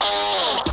Oh.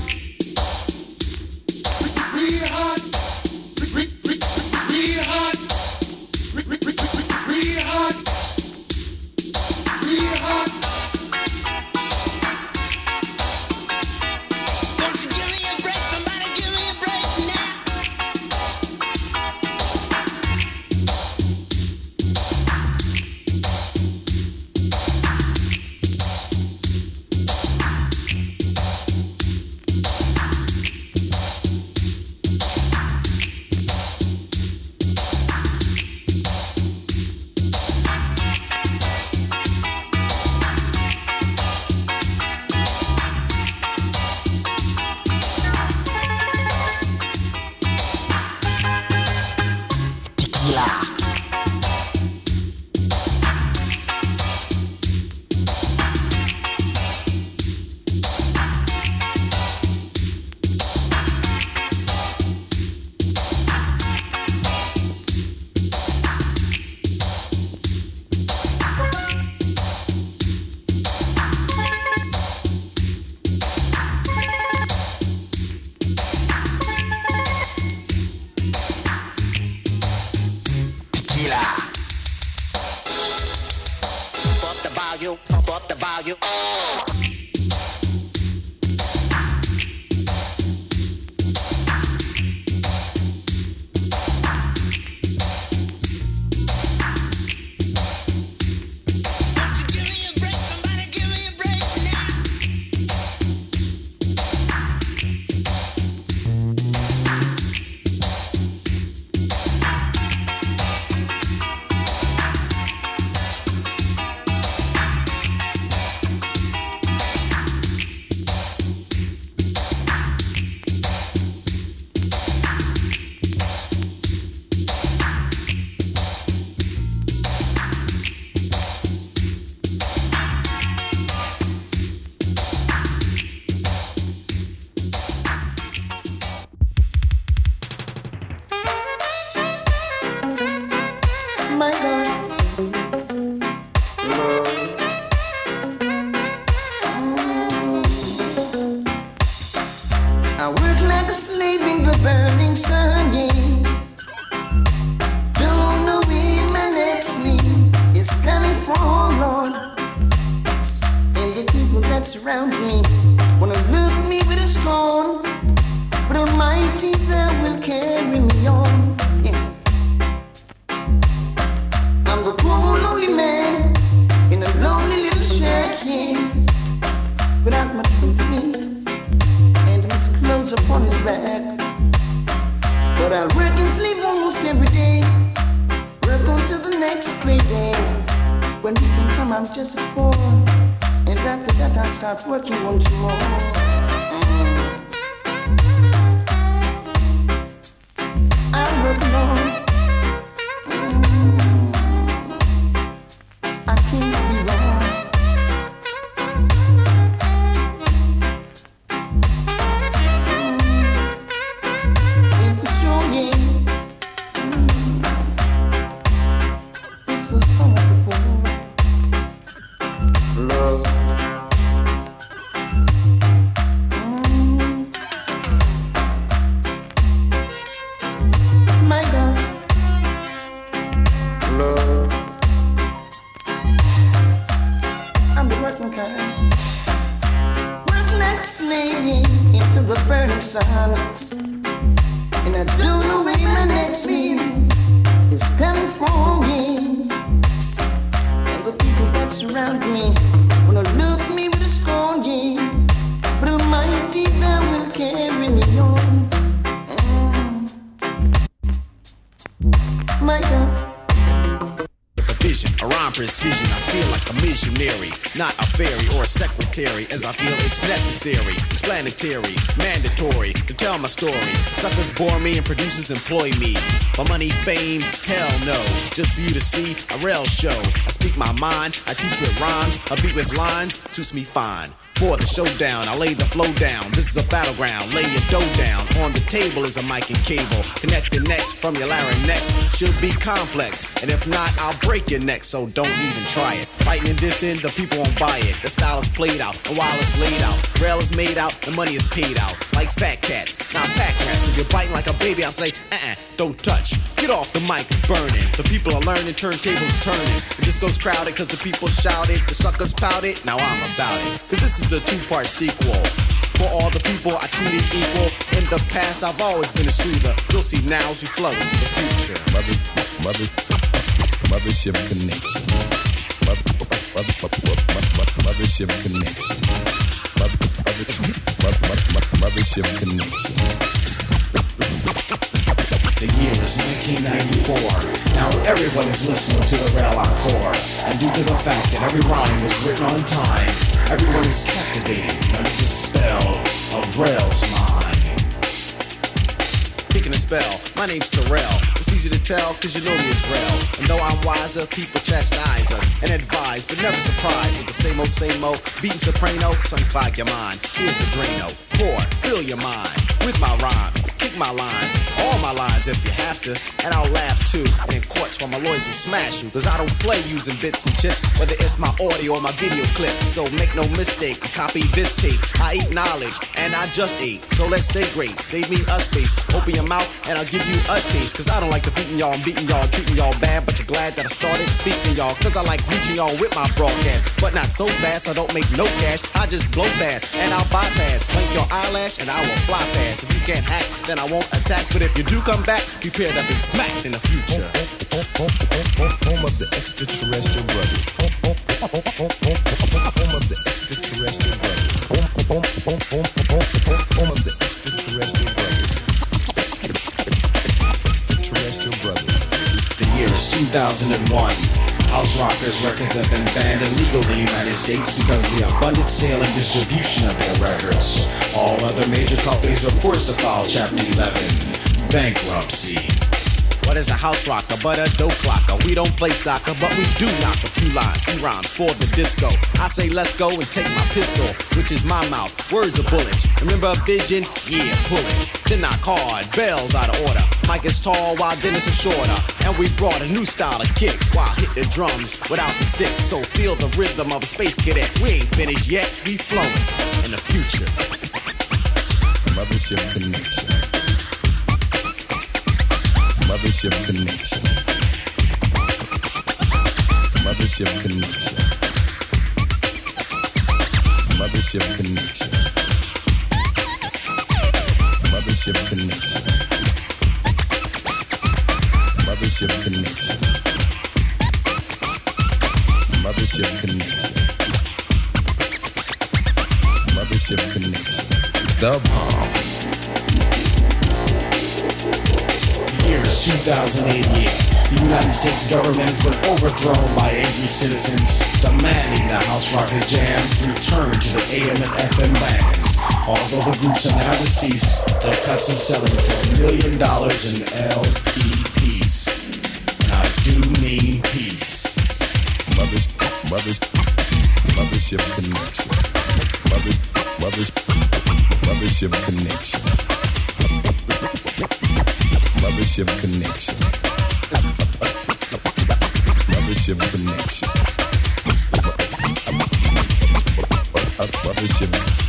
you, pump up the volume. when we can come, I'm just a boy. And after that, I start working once more. Vision, a rhyme precision. I feel like a missionary, not a fairy or a secretary, as I feel it's necessary, explanatory, mandatory to tell my story. Suckers bore me and producers employ me. My money, fame, hell no. Just for you to see a real show. I speak my mind, I teach with rhymes, I beat with lines, suits me fine for the showdown. I lay the flow down. This is a battleground. Lay your dough down. On the table is a mic and cable. Connect the necks from your larynx. Should be complex. And if not, I'll break your neck. So don't even try it. Fighting this end, the people won't buy it. The style is played out. And while it's laid out, rail is made out. The money is paid out. Like fat cats. Now fat cats. If you're biting like a baby, I'll say, uh-uh, don't touch. Get off the mic, it's burning. The people are learning, turntables turning. The disco's crowded cause the people shouted. The suckers pouted. Now I'm about it. Cause this is the two-part sequel. For all the people I treated equal. In the past, I've always been a soother. You'll see now as we flow into the future. Mother, mother, mothership connection. Mother, mother, mother, mothership connection. Mother, mother, mother, mother, mothership connection. The year is 1994. Now everyone is listening to the Rail Encore. And due to the fact that every rhyme was written on time, everyone is captivated under the spell of Rail's mind. Picking a spell. My name's Terrell. It's easy to tell, cause you know me as Rel. And though I'm wiser, people chastise us and advise, but never surprise with the same old, same old. Beating soprano, sun clog your mind. Here's the Drano. Pour, fill your mind with my rhymes. My lines, all my lines if you have to. And I'll laugh too. In courts while my lawyers will smash you. Cause I don't play using bits and chips, whether it's my audio or my video clip. So make no mistake, copy this tape. I eat knowledge, and I just ate. So let's say grace, save me a space. Open your mouth, and I'll give you a taste. Cause I don't like defeating y'all and beating y'all, treating y'all bad. But you're glad that I started speaking y'all. Cause I like reaching y'all with my broadcast. But not so fast, I don't make no cash. I just blow fast, and I'll bypass. Blink your eyelash, and I will fly fast. If you can't hack, then I won't attack. But if you do come back, prepare to be smacked in the future. Home of the extraterrestrial brothers. Home, of the extraterrestrial brothers. Home, of the extraterrestrial brothers. Extraterrestrial brothers. The year is 2001. House Rockers records have been banned illegal in the United States because of the abundant sale and distribution of their records. All other major companies were forced to file Chapter 11 bankruptcy. What is a house rocker but a dope clocker? We don't play soccer, but we do knock a few lines, few rhymes for the disco. I say let's go and take my pistol, which is my mouth. Words are bullets. Remember a vision? Yeah, pull it. Then I hard, bells out of order. Mike is tall while Dennis is shorter. And we brought a new style of kick while hit the drums without the sticks. So feel the rhythm of a space cadet. We ain't finished yet, we flowing in the future. Mothership connection. Mothership connection. Mothership connection. Mothership connection. Mothership connection. Mothership connection. Mothership connection. Mothership connection. The bomb. The year 2008. The United States government has been overthrown by angry citizens demanding the House Rocket Jams return to the AM and FM bands. Although the groups are now deceased, their cuts are selling for a million dollars in LP peace. And I do mean peace. Mothers, mothers, mothership connection. Mothers, mothers, mothership connection. Mothership connection. Mothership connection. Mothership. Mothership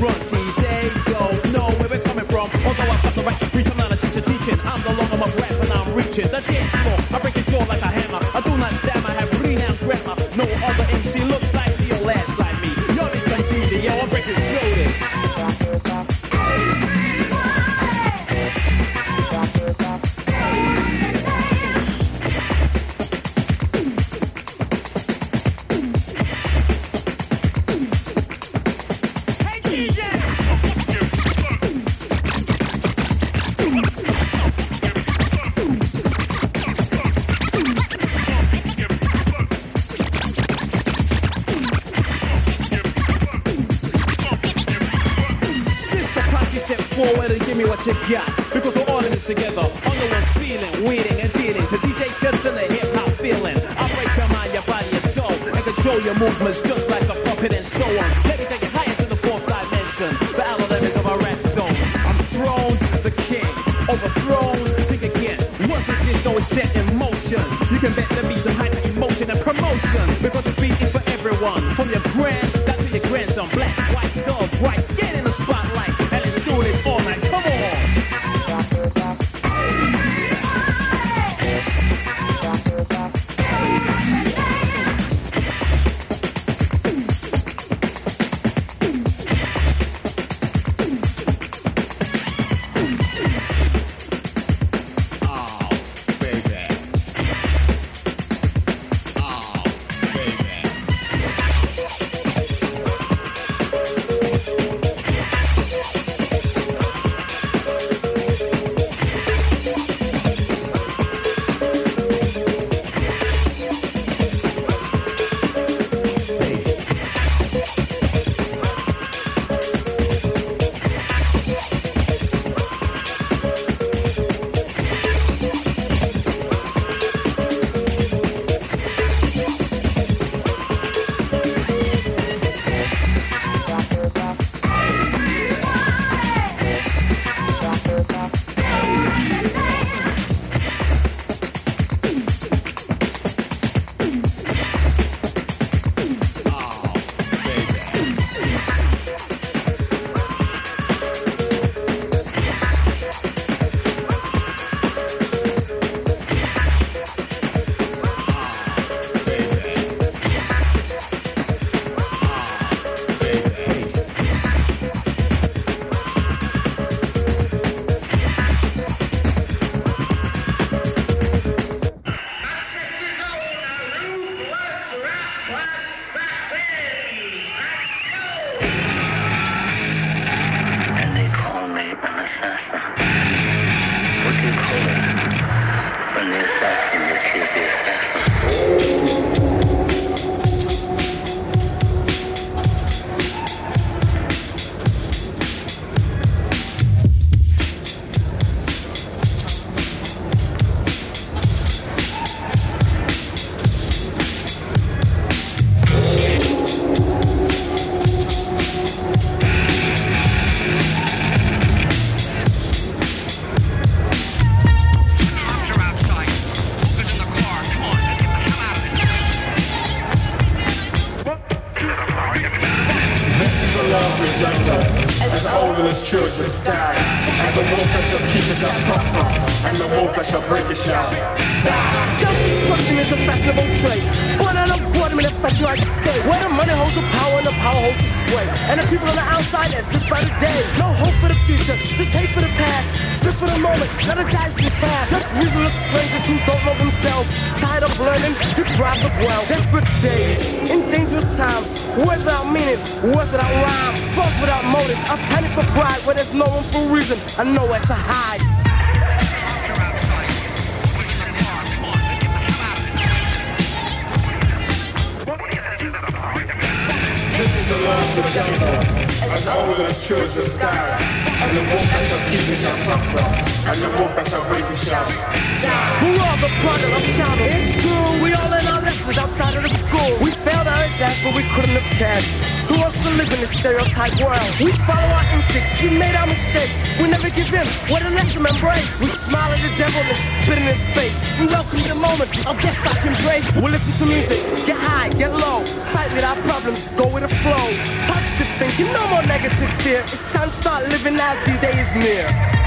routine. They don't know where we're coming from. Although I've got the right reach, I'm not a teacher teaching. I'm the no longer my breath, and I'm reaching the dance floor. the jungle And all of us the sky And the wolf that shall keep me shall prosper And the wolf that shall break me shall die We're the product of It's true, we all was outside of the school. We failed our exams, but we couldn't have cared. Who wants to live in this stereotype world? We follow our instincts, we made our mistakes. We never give in, what a lesson breaks. We smile at the devil and spit in his face. We welcome the moment of death like embrace. We listen to music, get high, get low. Fight with our problems, go with the flow. Positive thinking, no more negative fear. It's time to start living out, The day is near.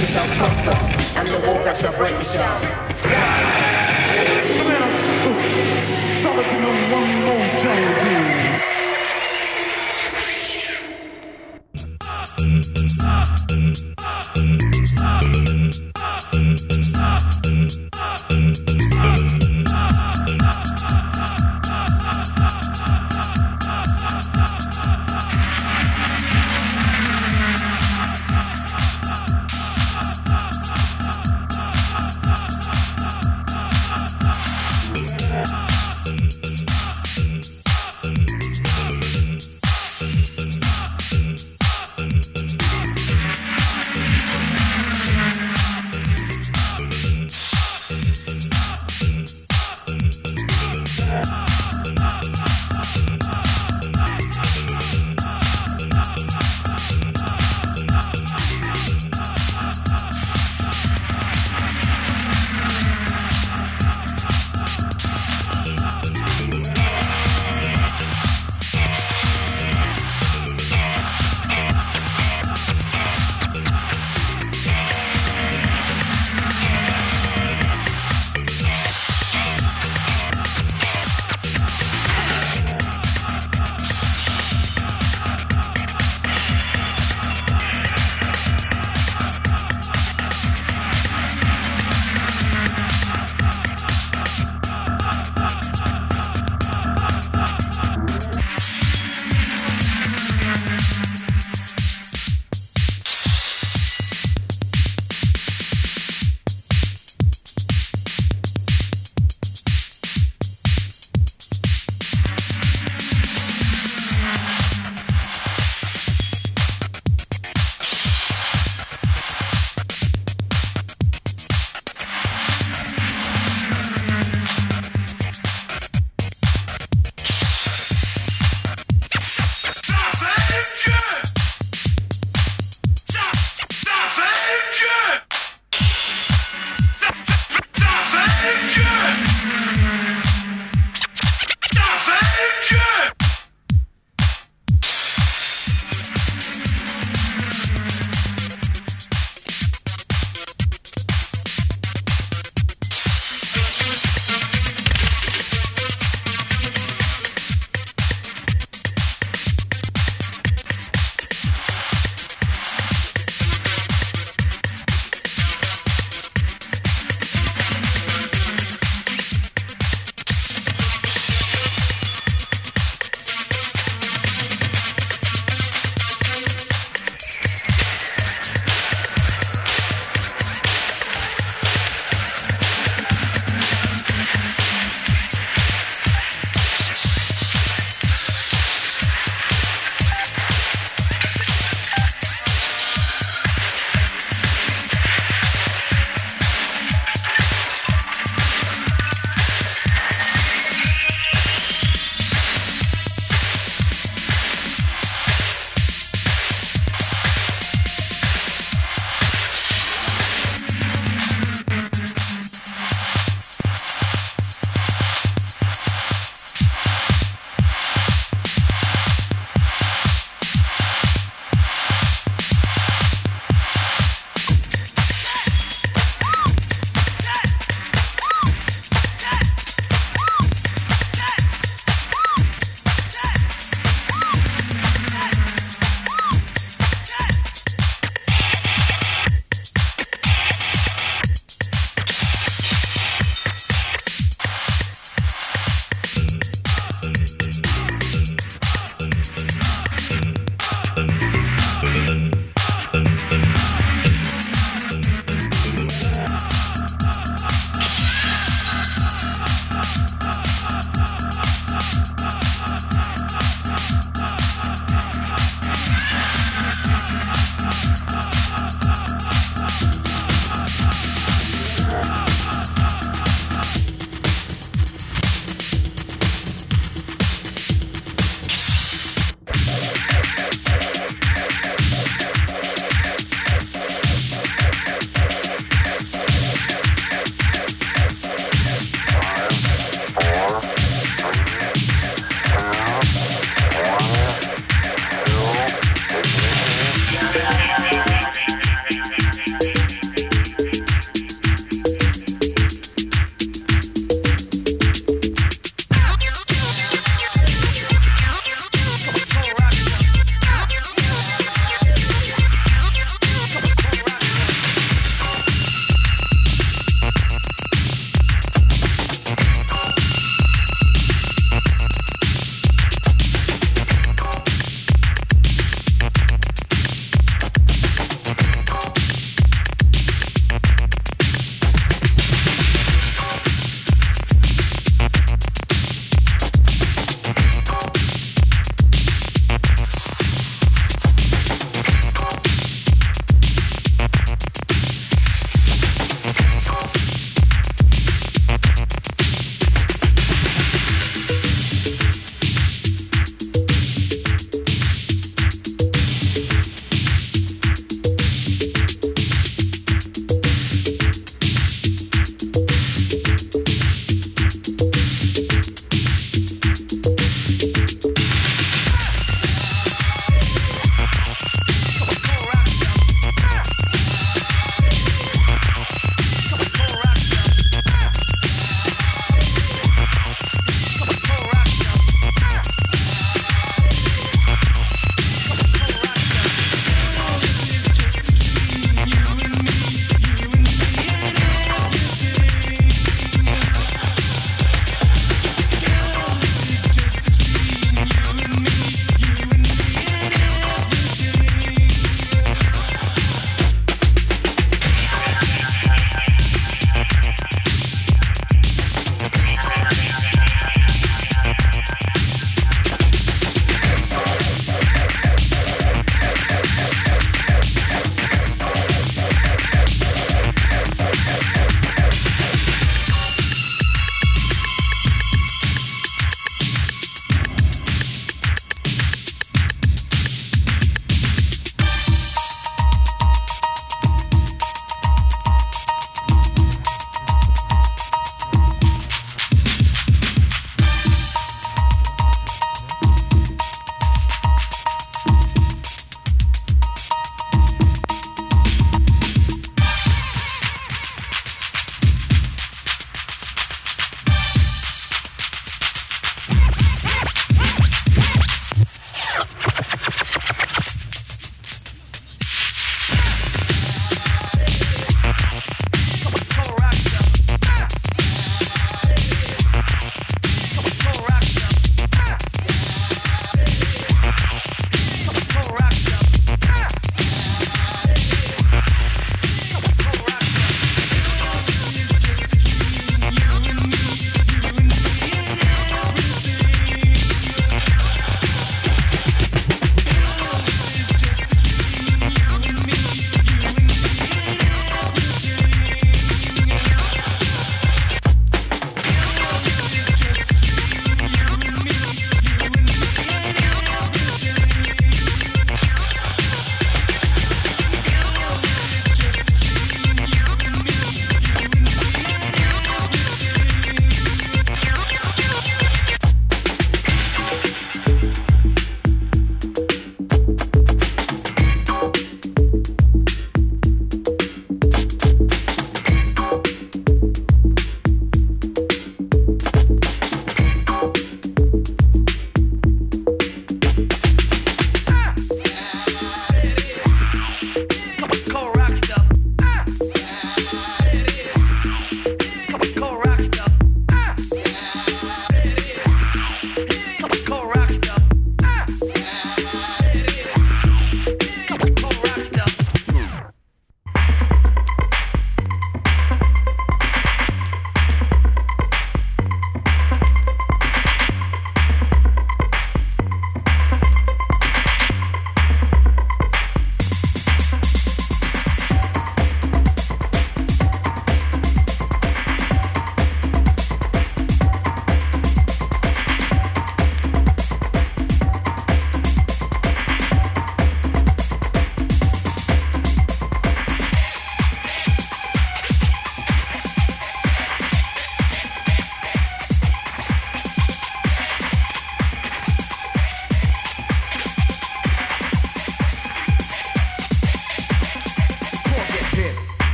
You shall. I'm the wolf that shall break you shall Something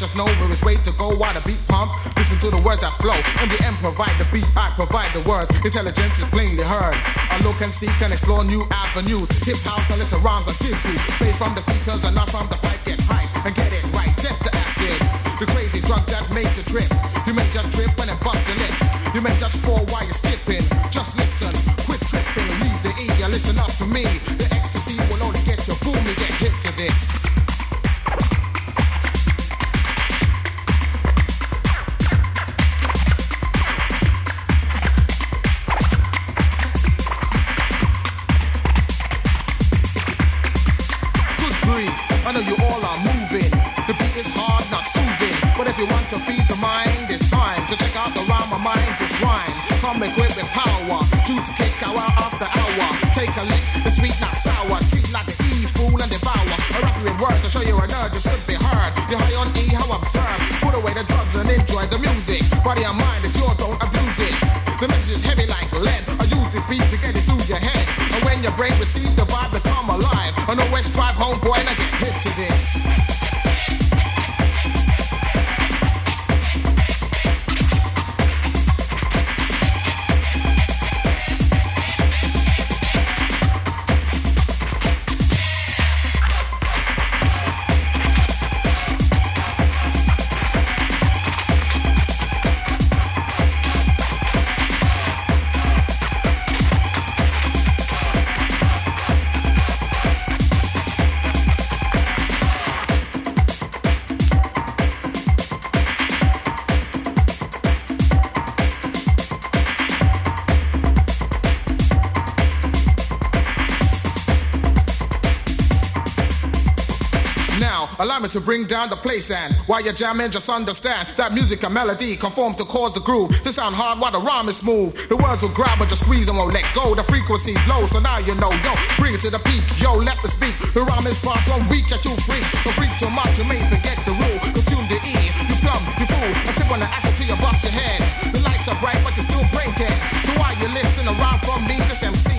just know where it's way to go while the beat pumps. Listen to the words that flow. MDM provide the beat, I provide the words. Intelligence is plainly heard. I look and seek and explore new avenues. Hip house and listen rhymes are you. Play from the speakers and not from the pipe. Get hype and get it right. Get the acid. The crazy drug that makes you trip. You may just trip when it busts your lip. You may just fall while you're skipping. Just listen, quit tripping, leave the ear. Listen up to me. The a lick, the sweet not sour. Treat like the E fool and devour. I rap you in words to show you a nerd, you should be heard. You're high on E, how observe. Put away the drugs and enjoy the music. Body and mind is yours, don't abuse it. The message is heavy like lead. I use this beat to get it through your head. And when your brain receives the vibe, become alive. I know West Drive homeboy and I get hit to this. To bring down the place and while you're jamming, just understand that music and melody conform to cause the groove to sound hard while the rhyme is smooth. The words will grab but just squeeze and won't let go. The frequency's low, so now you know. Yo, bring it to the peak. Yo, let me speak. The rhyme is far from weak that you freak. Don't freak too much, you may forget the rule. Consume the E, you plum, you fool. I tip on the axle till you bust your head. The lights are bright, but you're still brain dead. So while you listen around from me, this MC,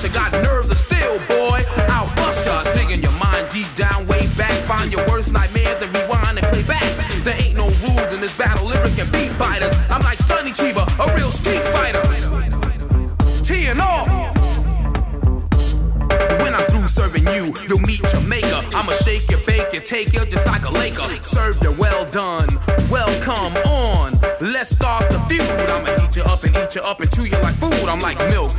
crushing like. Got nerves of steel, boy. I'll bust ya. Digging your mind deep down, way back. Find your worst nightmares and rewind and play back. There ain't no rules in this battle. Lyric and beat fighters. I'm like Sonny Chiba, a real street fighter. Teeing off. When I'm through serving you, you'll meet your maker. I'ma shake your bake you, take you just like a Laker. Serve you well done, welcome on. Let's start the feud. I'ma eat you up and eat you up and chew you like food. I'm like milk,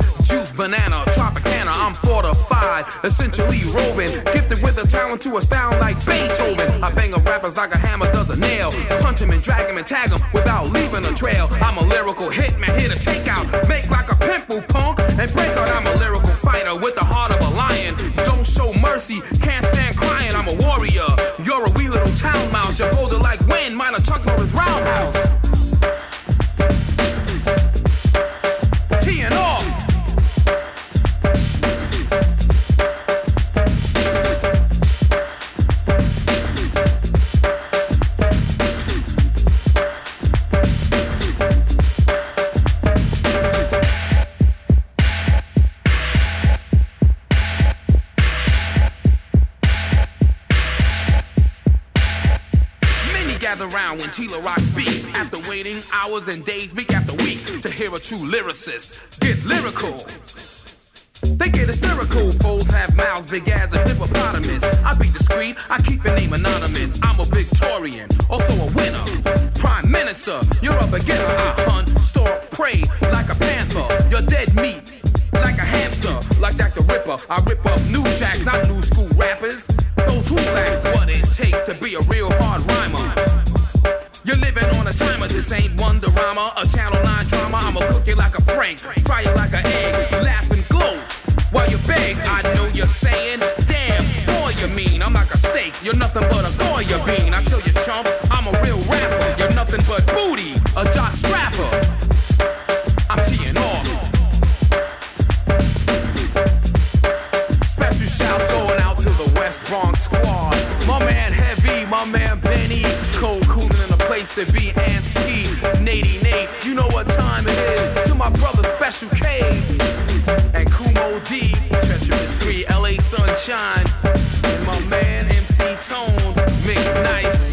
fortified, essentially roving, gifted with a talent to a astound like Beethoven. I bang a rappers like a hammer does a nail. Punch him and drag him and tag him without leaving a trail. I'm a lyrical hitman here to take gather round when T La Rock speaks. After waiting hours and days, week after week, to hear a true lyricist get lyrical. They get hysterical. Foes have mouths big as a hippopotamus. I be discreet, I keep your name anonymous. I'm a Victorian, also a winner. Prime Minister, you're a beginner. I hunt, store, prey like a panther. You're dead meat like a hamster, like Jack the Ripper. I rip up new jack, not new school rappers. Those who lack what it takes to be a real hard rhymer. You're living on a timer, this ain't Wonderama, a Channel 9 drama. I'ma cook you like a Frank, fry you like an egg, laugh and glow while you beg. I know you're saying, damn, boy, you mean. I'm like a steak, you're nothing but a Goya bean. I tell you, chump, to and ski. Nady Nate, you know what time it is. To my brother Special K and Kool Moe Dee, Treacherous 3, LA Sunshine, and my man MC Tone, Mick Nice.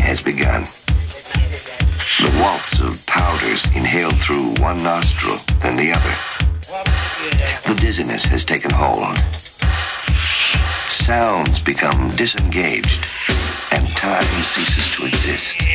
Has begun. The waltz of powders inhaled through one nostril, then the other. The dizziness has taken hold. Sounds become disengaged, and time ceases to exist.